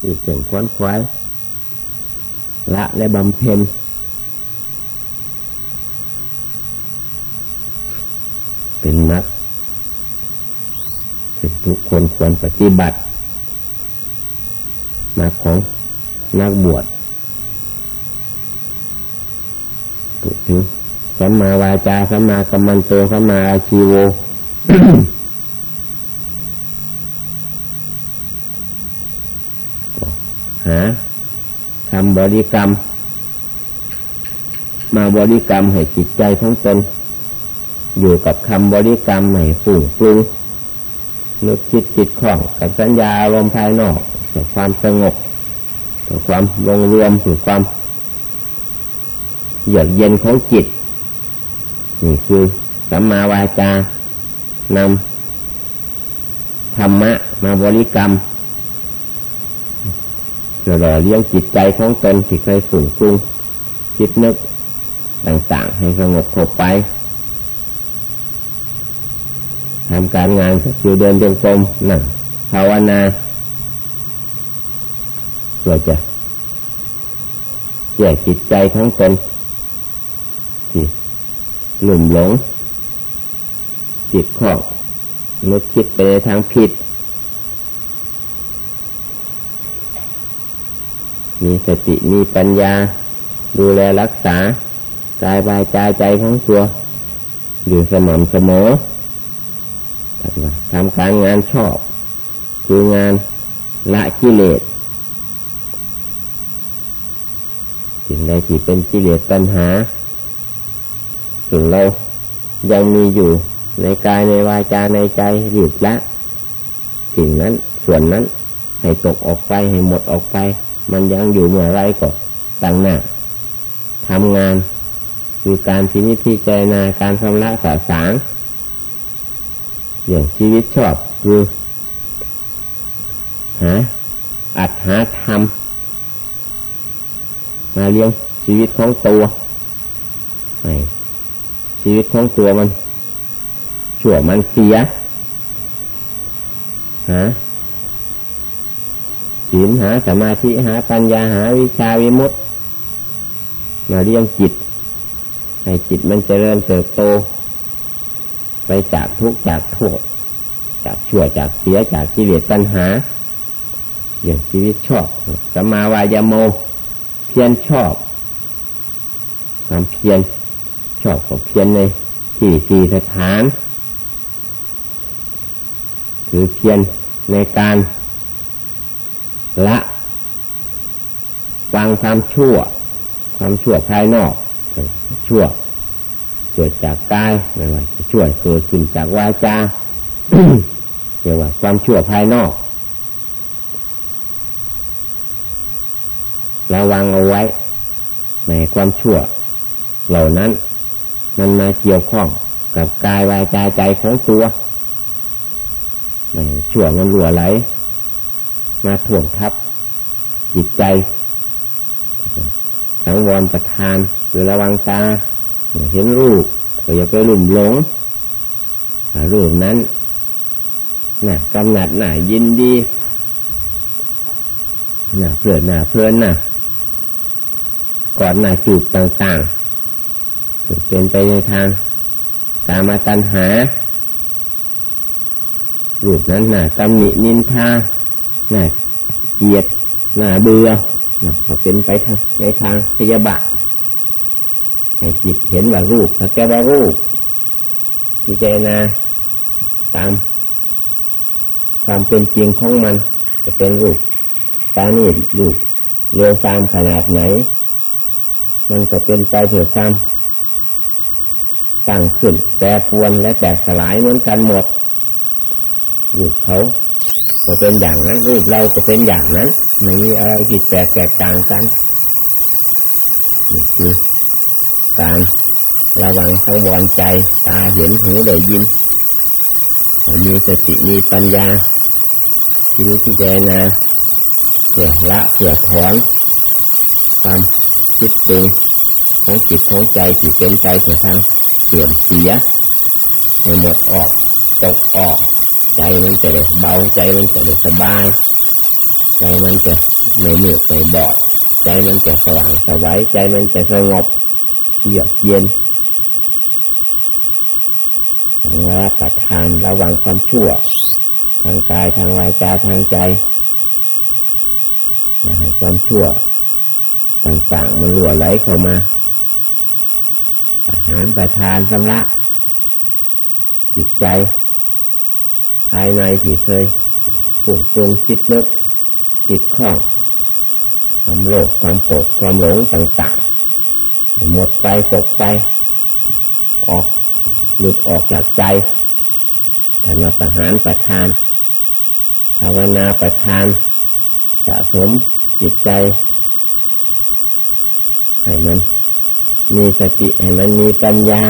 ที่เก่งควนควายละและบำเพ็ญเป็นนักเป็นทุกคนควรปฏิบัตินักของนักบวชพูดถึงสัมมาวาจาสัมมากัมมันโตสัมมาอาชีโว หาทำบริกรรม มาบริกรรมให้จิตใจทั้งตน อยู่กับคำบริกรรมให้ฝุ่งปรุงนึกคิดจิตคล่องกับสัญญาอารมณ์ภายนอกเพื่อความสงบเพื่อความลงรวมเพื่อความเยือกเย็นของจิต นี่คือสัมมาวาจานำธรรมะมาบริกรรม หล่อเลี้ยงจิตใจของตนที่เคยฝุ่งปรุงคิดนึกต่าง ๆ ให้สงบคบไปทำการงานอยู่เดินจงกรมนั่งภาวนาเพื่อจะแยกจิตใจของตนที่หลุ่มหลงจิตข้องนึกคิดไปในทางผิด มีสติมีปัญญา ดูแลรักษากายบายใจใจของตัว อยู่สม่ำเสมอทำการงานชอบ คืองานละกิเลสสิ่งใดที่เป็นกิเลสปัญหาสิ่งเรายังมีอยู่ในกายในวาจาในใจหยุดละ สิ่งนั้นส่วนนั้นให้ตกออกไปให้หมดออกไป มันยังอยู่เมื่อไรก็ตั้งหน้าทำงาน คือการชีวิตที่ใจนาการชำระสาสางอย่างชีวิตชอบคือหาอัดหาทำมาเลี้ยงชีวิตของตัวไม่ชีวิตของตัวมัน ชั่วมันเสียฮะ ศีลหาสมาธิหาปัญญาหาวิชาวิมุตติมาเลี้ยงจิต ให้จิตมันเจริญเติบโต ไปจากทุกข์จากโทษ จากชั่วจากเสียจากกิเลสปัญหา อย่างชีวิตชอบสมาวายโม เพียรชอบความเพียรชอบของเพียรในที่สี่สถาน คือเพียรในการ ละวางความชั่ว ความชั่วภายนอก ชั่ว เกิดจากกายไม่ว่าชั่วเกิดขึ้นจากวาจาเรียกว่า ความชั่วภายนอกระวังเอาไว้ ในความชั่ว เหล่านั้น มันมาเกี่ยวข้องกับกายวาจาใจของตัวในชั่วมันรั่วไหล มาถ่วงทับ จิตใจสังวรประทานหรือระวังตาเห็นรูปก็อย่าไปหลุ่มหลงรูปนั้นน่ะกำหนัดน่ะยินดีน่ะเพื่อน่ะเพลินน่ะกอนน่ะจูบต่างๆเป็นไปในทางตามาตัญหารูปนั้นน่ะตำหนินินทา น่าเกียดน่าเบื่อนะเขาเป็นไปทางในทางพยาบาทให้จิตเห็นว่ารูปถ้าแกว่ารูปพิจารณาตามความเป็นจริงของมัน จะเป็นรูปตานี่รูปเรียวตามขนาดไหน มันก็เป็นไปเถื่อตามตั้งขึ้นแต่ปวนและแตกสลายเหมือนกันหมดรูปเขา ก็เป็นอย่างนั้นรูปเราก็เป็นอย่างนั้นไม่มีอะไรผิดแปลกแตกต่างกันนี่คือการระวังทั้งวอนใจ ตาเห็นหูได้ยินมีสติมีปัญญาทีนี้ที่เจนะเสียละเสียถอนความคิดเป็นของจิตของใจจิตเป็นใจเสียทางเสื่อมเสียหมดออกตกออก ใจมันจะได้เบาใจมันจะได้สบาย ใจมันจะไม่เหนื่อยไม่บอดใจมันจะสว่างสวัยใจมันจะสงบเยือกเย็นทางว่าประทานระวังความชั่ว ทางกายทางวาจาทางใจอย่าให้ความชั่ว ต่างๆมันหลั่วไหลเข้ามา อาหารประทานสำละจิตใจ ภายในที่เคยผูกปรุงคิดนึกจิตข้องความโลภความโกรธความหลงต่างๆ หมดไปตกไป ออกหลุดออกจากใจแต่มาประหารประทานภาวนาประทานสะสมจิตใจ ให้มัน มีสติให้มันมีปัญญา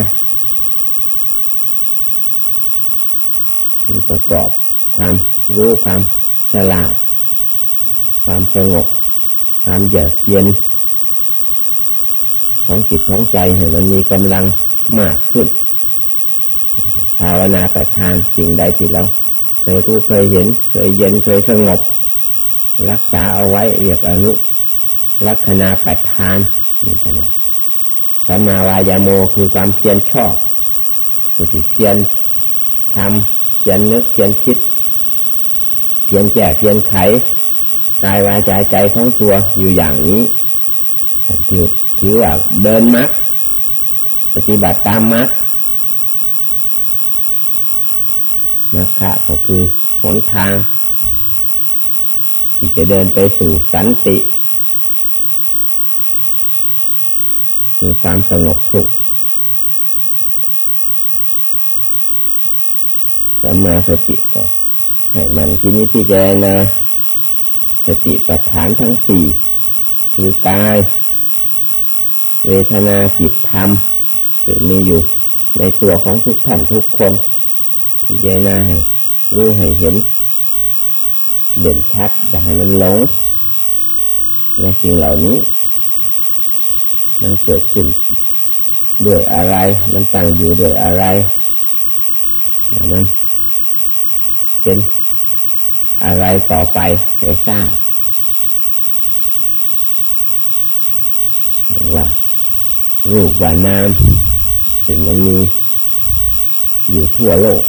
ประกอบ ความรู้ความฉลาด ความสงบ ความเยือกเย็น ของจิตของใจให้มันมีกำลังมากขึ้น ภาวนาประทานสิ่งใดที่เราเคยรู้เคยเห็น เคยเย็นเคยสงบ รักษาเอาไว้เรียกอนุลักษณะประทานนี่ท่านสัมมาวายาโมคือความเพียรชอบคือที่เพียรทำเพียรนึกเพียรคิดเพียรแก้เพียรไขกายวาจาใจของตัวอยู่อย่างนี้ถือถือว่าเดินมัดปฏิบัติตามมัดมัคคะก็คือหนทาง ที่จะเดินไปสู่สันติ คือความสงบสุข สัมมาสติก็ให้มันที่นี้ที่เจนะสติปัฏฐานทั้งสี่คือกายเวทนาจิตธรรมจะมีอยู่ในตัวของทุกท่านทุกคนที่เจนาให้รู้ให้เห็น เด่นชัดอย่าให้มันหลงในสิ่งเหล่านี้ มันเกิดขึ้นด้วยอะไร มันตั้งอยู่ด้วยอะไรมัน เป็นอะไรต่อไปให้ทราบว่า รูปว่านามถึงมันมีอยู่ทั่วโลก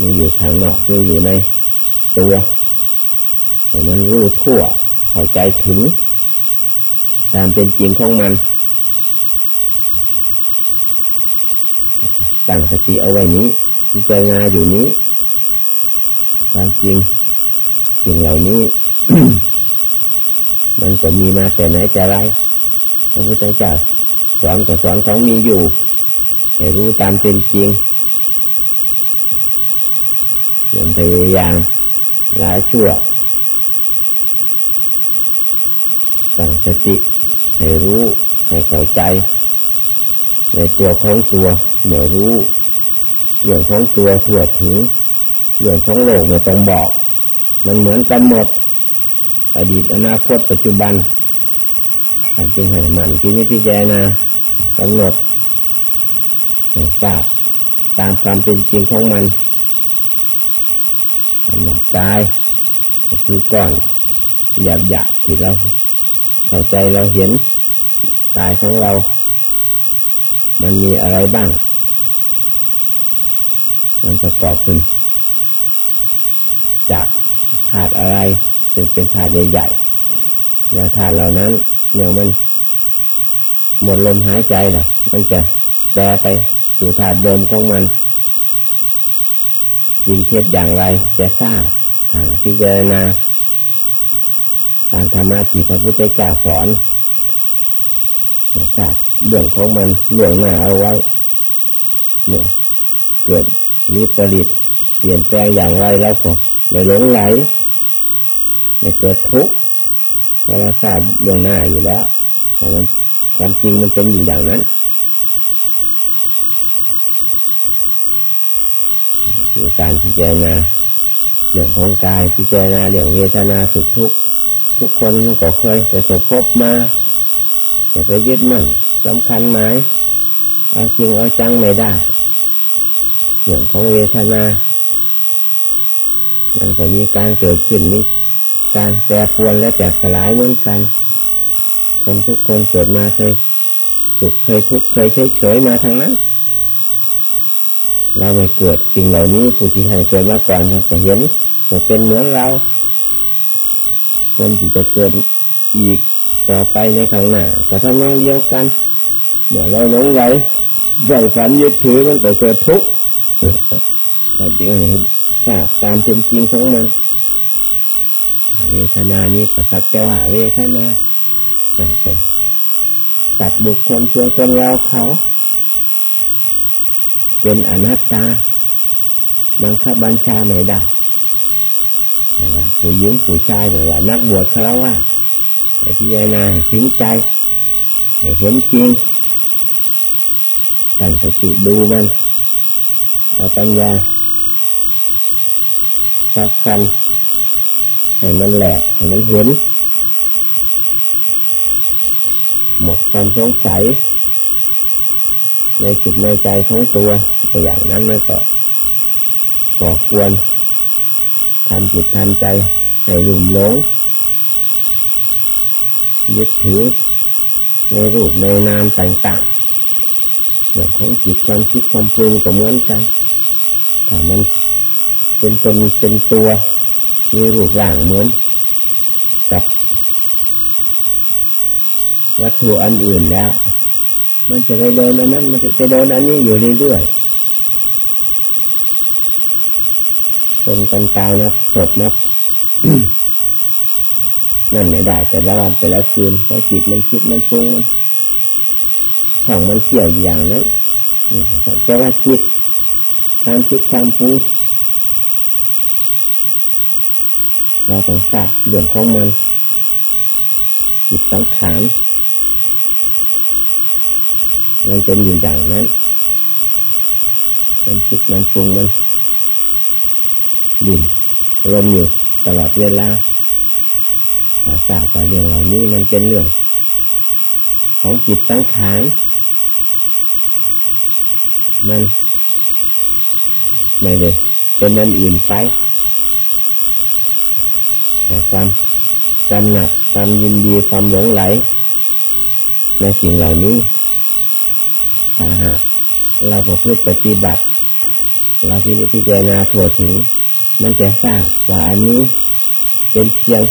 มีอยู่ทางนอกมีอยู่ในตัวมันรู้ทั่ว เข้าใจถึง ตามเป็นจริงของมัน ตั้งสติเอาไว้นี้พิจารณาอยู่นี้ ความจริงสิ่งเหล่านี้ มันก็มีมาแต่ไหนแต่ไรพระพุทธเจ้าสอนก็สอนของมีอยู่ให้รู้ตามเป็นจริงอย่างพยายามละชั่วตั้งสติให้รู้ให้เข้าใจ ในตัวของตัวเมื่อรู้เรื่องของตัวทั่วถึง เรื่องของโลกไม่ต้องบอก มันเหมือนกันหมด อดีตอนาคตปัจจุบันการจึงให้มันที่นี้พิจารณากำหนดทราบตามความเป็นจริงของมันกำหนดกายคือก้อนหยาบหยาบที่เราเข้าใจเราเห็นกายของเรา มันมีอะไรบ้าง มันประกอบขึ้น จากธาตุอะไรจึงเป็นธาตุใหญ่ๆแล้วธาตุเหล่านั้นเนื่อมัน หมดลมหายใจน่ะ มันจะแปรไปสู่ธาตุเดิมของมันยินเทียบอย่างไรจะทราบพิจารณาตามธรรมะที่พระพุทธเจ้าสอนทราบเรื่องของมันเรื่องหน้าเอาไว้เมื่อเกิดนิปริตเปลี่ยนแปลงอย่างไรแล้วก็ ไม่หลงไหล ไม่เกิดทุกข์เพราะเราทราบเรื่องหน้าอยู่แล้วเพราะนั้นความจริงมันเป็นอยู่อย่างนั้นคือการพิจารณาเรื่องของกายพิจารณาเรื่องเวทนาสุขทุกข์ทุกคนก็เคยประสบพบมาจะไปยึดมั่นสำคัญไหมเอาจริงเอาจังไม่ได้เรื่องของเวทนา มันก็มีการเกิดขึ้นมีการแปรปรวนและแตกสลายเหมือนกัน คนทุกคนเกิดมาเคยสุขเคยทุกข์เคยเฉยเฉยมาทางนั้นเราไม่เกิดสิ่งเหล่านี้ผู้ที่ให้เกิดมาก่อนเราก็เห็นก็เป็นเหมือนเรา คนที่จะเกิดอีกต่อไปในข้างหน้าก็ทำนองเดียวกันเมื่อเราหลงไหลใฝ่ฝันยึดถือมันก็เกิดทุกข์แต่จึงเห็น ทราบตามเป็นจริงของมัน เวทนานี้ก็สักแต่ว่าเวทนาไม่ใช่ตัดบุคคลตัวตนเราเขา เป็นอนัตตาบังคับบัญชาไม่ได้ไม่ว่าผู้หญิงผู้ชายไม่ว่า นักบวชคารวะแต่พิจารณาถึงใจให้เห็นจริงตั้งสติดูมันเอาปัญญา ชักกันให้มันแหลกให้มันเห็น หมดความสงสัย ในจิตในใจของตัวตัวอย่างนั้นมันก็ก่อควรทำจิตทำใจให้หลุ่มหลงยึดถือในรูปในนามต่างๆเรื่องของจิตความคิดความปรุงก็เหมือนกันถ้ามัน เป็นตนเป็นตัว มีรูปร่างเหมือน กับ วัตถุอันอื่นแล้ว มันจะไปโดนอันนั้น มันจะไปโดนอันนี้อยู่เรื่อยๆจนกันตายนะศพนะนั่นไม่ได้ แต่ละวันแต่ละคืนเพราะจิตมันคิดมันปรุงมันของมันเสี่ยวอย่างนั้นจะว่าจิตความคิดความปรุง เราต้องทราบเรื่องของมันจิตสังขารมันเป็นอยู่อย่างนั้นมันคิดมันปรุงมันดิ่นลมอยู่ตลอดเวลาถ้าทราบว่าเรื่องเหล่านี้มันเป็นเรื่อง ของจิตสังขารมันไม่ได้เป็นนั่นอื่นไป แต่ความกำหนัดความยินดีความหลงไหลในสิ่งเหล่านี้ถ้าหากเราประพฤติปฏิบัติ เราที่นิพพานาถั่วถึง มันจะทราบว่าอันนี้เป็นเพียง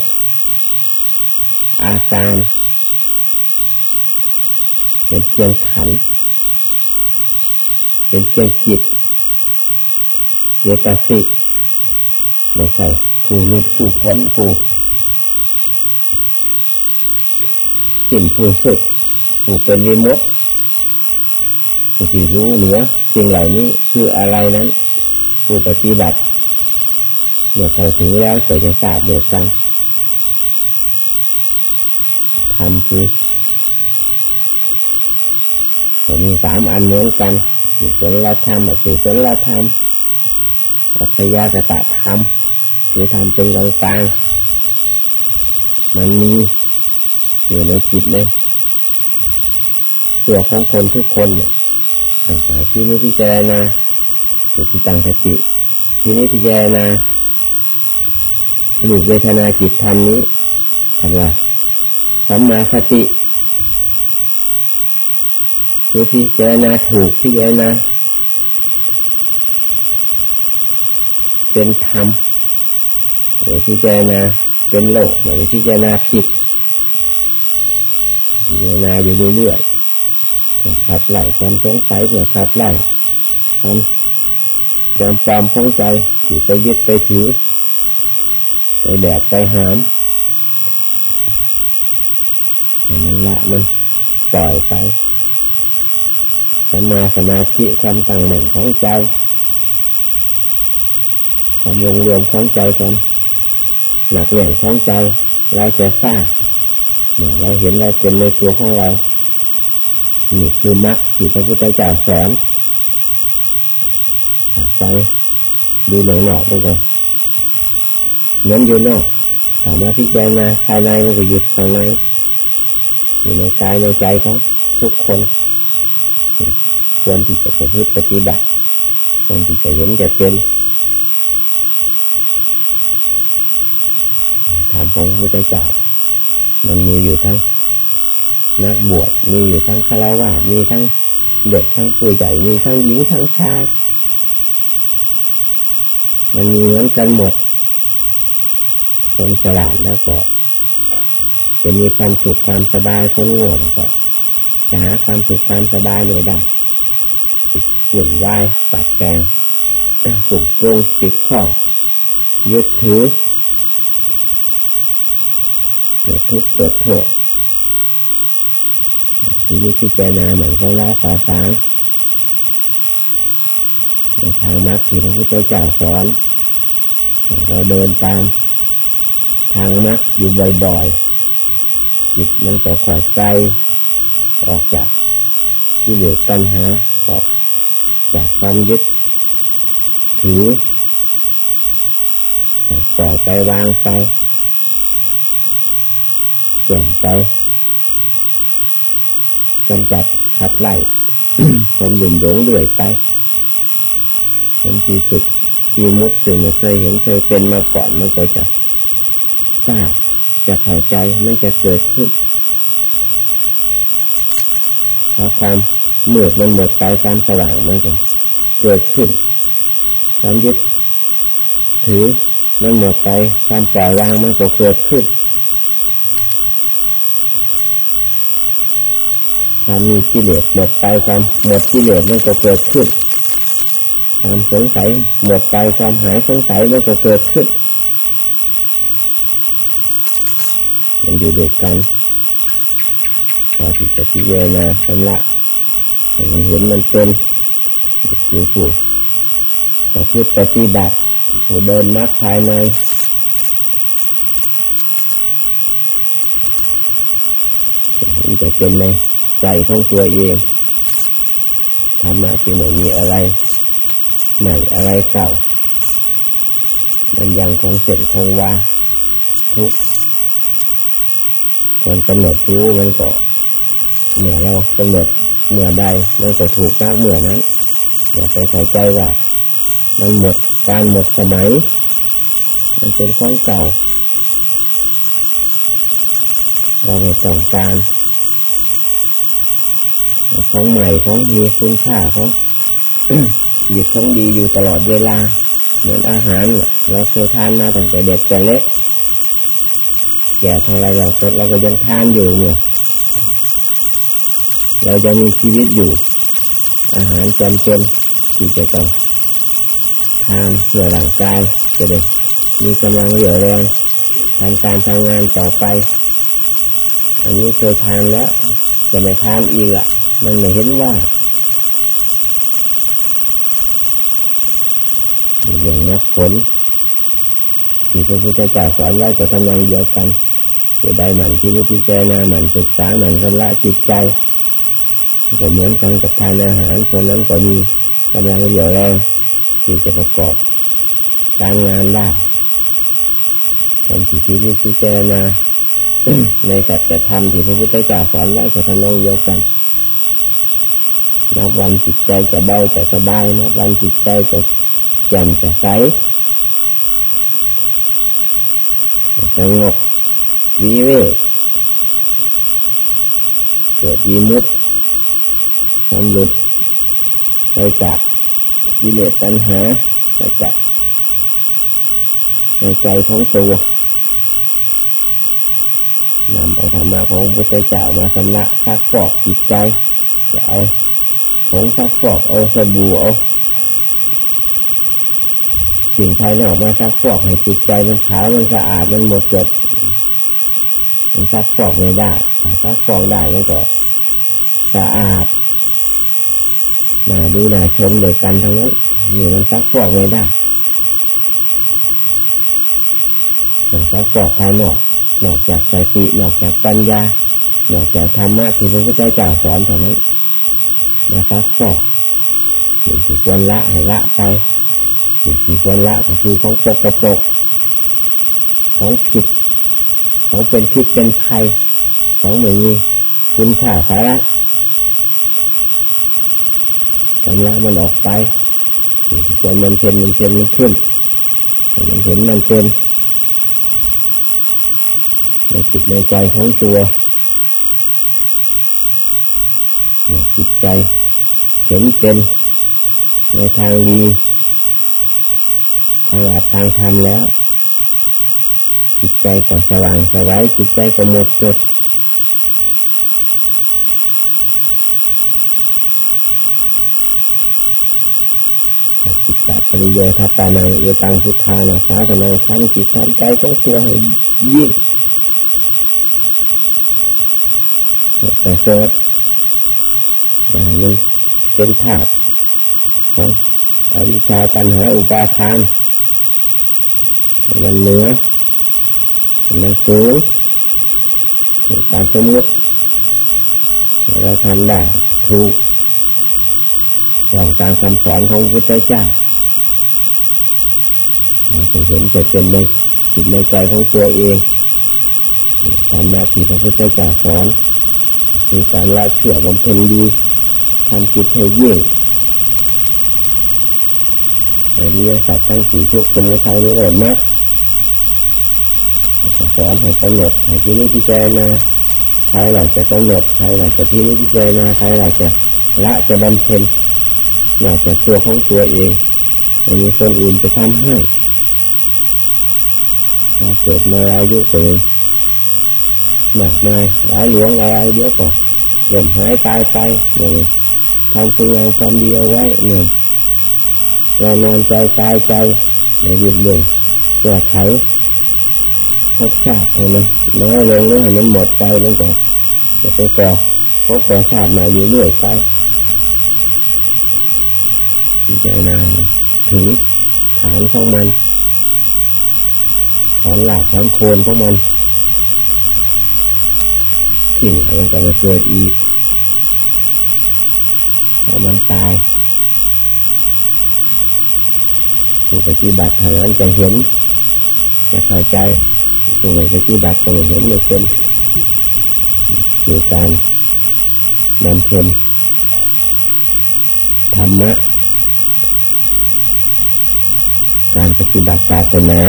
อาการเป็นเพียงขัน เป็นเพียงจิตเจตสิกไม่ใช่ ผู้รุดผู้พ้นผู้สิ่งผู้สุดผู้เป็นวิมุตผู้ที่รู้เหนือสิ่งเหล่านี้คืออะไรนั้น ผู้ปฏิบัติเมื่อเข้าถึงแล้วก็จะทราบเดียวกันทำคือผมมีสามอันเหมือนกันสุศลธรรมกับสุศลธรรมอัพยากตะธรรม คือทำเป็นกลางกลางมันมีอยู่ในจิตเลยตัวของคนทุกคนเนี่ยต่างๆที่นี้พิจารณาหรือที่ตั้งสติที่นี้พิจารณาลูกเวทนาจิตธรรมนี้คำว่าสัมมาสติคือพิจารณาถูกพิจารณาเป็นธรรม พิจารณาเป็นโลกหรือพิจารณาผิดพิจารณาอยู่เรื่อยๆเพื่อขับไล่ความสงสัยเพื่อขับไล่ความจำความของใจที่ไปยึดไปถือ ไปแบกไปหามให้มันละมันปล่อยไปสมาสมาธิความตั้งมั่นของใจความรวมรวมของใจกัน หนักแน่นของใจ เราจะทราบเมื่อเราเห็นเราเป็นในตัวของเรานี่คือมรรคที่พระพุทธเจ้าสอนฟังดูหนังหนอกมันก็เหมือนอยู่นอกถามว่าพิจารณาภายในมันก็อยู่ภายในอยู่ในกายในใจของทุกคนควรที่จะประพฤติปฏิบัติควรที่จะเห็นจะเป็นถาม รม ของพระพุทธเจ้า มันมีอยู่ทั้งนักบวชมีอยู่ทั้งฆราวาสมีทั้งเด็กทั้งผู้ใหญ่มีทั้งหญิงทั้งชาย มันมีเหมือนกันหมด คนฉลาดแล้วก็จะมีความสุขความสบายคนโง่ก็จะหาความสุขความสบายไม่ได้หวุ่นวายปัดแกงฝุ่งตรงติดข้องยึดถือ เกิดทุกข์เกิดโทษทีนี้ที่เจนาเหมือนกับลาสาสางในทางมรรคที่พระพุทธเจ้าสอน เราเดินตามทางมรรคอยู่บ่อยๆ จิตมันก็ค่อยไกลออกจากที่เหลือตัณหาออกจากความยึดถือปล่อยไปวางไป แก่งไปกำจัดขับไล่ความหยุ่มหลงเรื่อยไปผลที่สุดมีมุดซึ่งไม่เคยเห็นเคยเป็นมาก่อนมันก็จะทราบจะเข้าใจมันจะเกิดขึ้นเพราะความมืดมันหมดไปความสว่างมันก็เกิดขึ้นความยึดถือมันหมดไปความปล่อยวางมันก็เกิดขึ้น ความมีกิเลสหมดไปความหมดกิเลสมันก็เกิดขึ้นความสงสัยหมดไปความหายสงสัยมันก็เกิดขึ้น มันอยู่เด้วกันพอที่จะพิจารณาชำระมันเห็นมันเป็นอยู่ผู้แต่พือปฏิบัติผู้เดินนักภายในมันจะเป็นใน ใจของตัวเองธรรมะจึงไม่มีอะไรใหม่อะไรเก่ามันยังคงเสร็จคงวาทุกการกำหนดรู้มันก็เมื่อเรากำหนดเมื่อใดมันก็ถูกมากเมื่อนั้น อย่าไปใส่ใจว่า มันหมดการหมดสมัย มันเป็นของเก่า เราไม่ต้องการ ของใหม่ของมีคุณค่าของหยิบของดีอยู่ตลอดเวลา เหมือนอาหารเราเคยทานมาตั้งแต่เด็กแต่เล็กแก่เท่าไรเราเราก็ยังทานอยู่เนี่ยเราจะมีชีวิตอยู่ อาหารจำเป็นที่จะต้องทานเพื่อร่างกายจะได้มีกำลังเหลือแรงทำการทำงานต่อไป อันนี้เคยทานแล้ว จะไม่ทานอีกอะ มันไม่เห็นว่าอย่างนักผลที่พระพุทธเจ้าสอนไว้ก็ทำนองเดียวกันผู้ใดหมั่นที่นิพพานาหมั่นศึกษาหมั่นชำระจิตใจก็เหมือนกันกับทานอาหารคนนั้นก็มีกำลังเหลี่ยวแรงที่จะประกอบ การงานได้คนที่คิดพิจารณาในสัจธรรมที่พระพุทธเจ้าสอนไว้ก็ทำนองเดียวกัน นับวันจิตใจจะเบาจะสบายนับวันจิตใจจะแจ่มจะใสสงบวิเวกเกิดวิมุตติทำหลุดไปจากกิเลสตัณหาไปจากในใจของตัวนำเอาธรรมะของพระพุทธเจ้ามาสำลักซักฟอกจิตใจจะเอา ผงซักฟอกเอาสบู่เอาสิ่งภายนอกมาซักฟอกให้จิตใจมันขาวมันสะอาดมันหมดจดมันซักฟอกไม่ได้ซักฟอกได้มันก็สะอาดมาดูน่าชมโดยกันทั้งนั้นนี่มันซักฟอกไม่ได้มันซักฟอกภายนอกนอกจากสตินอกจากปัญญานอกจากธรรมะที่พระพุทธเจ้าสอนเท่านั้น มาซักฟอกสิ่งที่ควรละให้ละไปสิ่งที่ควรละก็คือของปกกระปกของผิด ของเป็นพิษเป็นภัยของไม่มีคุณค่าสาระชำระมันออกไปสิ่งที่ควรมันเป็นมันเป็นมันขึ้นมันเห็นมันเป็นจิตในใจของตัวจิตใจ ห็นเป็นในทางดีทางอาจทางธรรมแล้ว จิตใจก็สว่างสวัยจิตใจก็หมดจดจิตตปริโยทัปานังเอตังพุทธานาสาสนังขันจิตทำใจของตัวให้ยิ่งแต่เสดอย่างมัน เป็นธาตุของอวิชาปัญหาอุปาทาน มันเหนือมันสูงการสมมติเราทำได้ถูกอย่างการคำสอนของพระพุทธเจ้าเราจะเห็นจะเป็นในจิตในใจของตัวเองตามแนวที่พระพุทธเจ้าสอนคือการละเชื่อบำเพ็ญดีำจิตให้ยิ่งอริยสัจทั้งสี่ทุกสมุทัยนิโรธมรรคสอนให้กำหนดให้ที่นี้พิจารณาใครหลังจะกำหนดใครหลังจะที่นี้พิจารณาใครหลังจะละจะบำเพ็ญนอกจากตัวของตัวเองไม่มีคนอื่นจะทำให้เราเกิดมาอายุเกินมากมายหลายหลวงอะไรเดี๋ยวก็เริ่มหายตายไปอย่างนี้ ทำคุณงามความดีเอาไว้หนึ่งเรานอนใจตายใจในหยุดเรื่องแก้ไขพบชาติให้มันน้อยลงแล้วให้มันหมดไปแล้วก็จะไปก่อพบก่อชาติใหม่อยู่เรื่อยไปพิจารณาถึงฐานของมันถอนหลักถอนโคนของมันทิ้งแล้วมันก็มาเกิดอีก พอมันตายผู้ปฏิบัติเท่านั้นจะเห็นจะเข้าใจผู้ไม่ปฏิบัติก็ไม่เห็นไม่เป็นคือการบำเพ็ญธรรมะการปฏิบัติศาสนา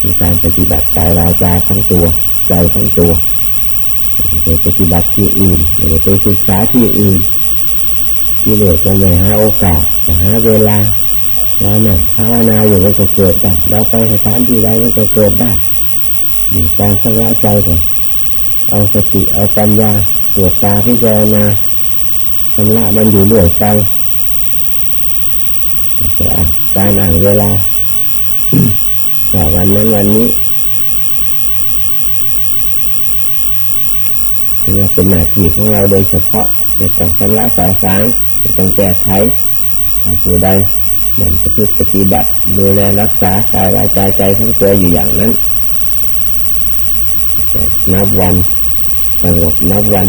คือการปฏิบัติกายวาจาทั้งตัวใจทั้งตัว ไปปฏิบัติที่อื่นไปศึกษาที่อื่นที่เหลือจะไม่หาโอกาสหาเวลาเราเนี่ยภาวนาอยู่มันก็เกิดได้เราไปสถานที่ใดมันก็เกิดได้การสละใจก่อนเอาสติเอาปัญญาตรวจตาพิจารณาชำระมันอยู่เรื่อยไปการอ่านเวลาวันนั้นวันนี้ ถือว่าเป็นหน้าที่ของเราโดยเฉพาะจะต้องชำระสายสางจะต้องแก้ไขทางผู้ใดเหมือนจะพึ่งปฏิบัติดูแลรักษากายวาจาใจทั้งตัวอยู่อย่างนั้นนับวันสงบนับวัน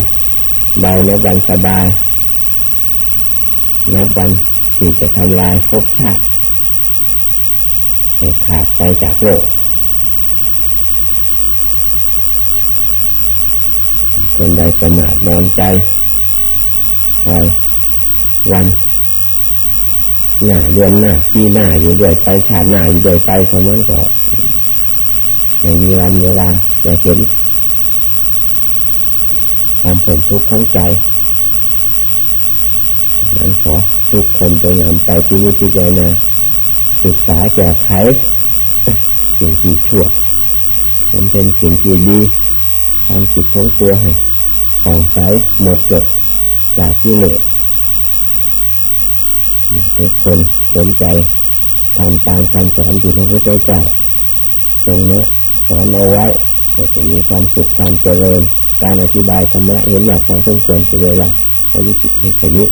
เบานับวันสบาย นับวันที่จะทำลายภพชาติให้ขาดไปจากโลก คนใดประมาทนอนใจคอยวันหน้าเดือนหน้าปีหน้าอยู่ด้วยไปชาติหน้าอยู่ด้วยไปคนนั้นก็ไม่มีวันเวลาจะเห็นความผลทุกข์ของใจนั้นขอทุกคนจงนำไปที่นิพพานาศึกษาแก้ไขสิ่งที่ชั่วมันเป็นสิ่งที่ดีทำจิตของตัวให้ ผ่องใสหมดจดจากที่เหลือทุกคนสนใจทำตามคำสอนที่พระพุทธเจ้าทรงนี้สอนเอาไว้ก็จะมีความสุขความเจริญ การอธิบายธรรมะเห็นอยากของสมควรเสียเวลาอายุจิตให้ขยุ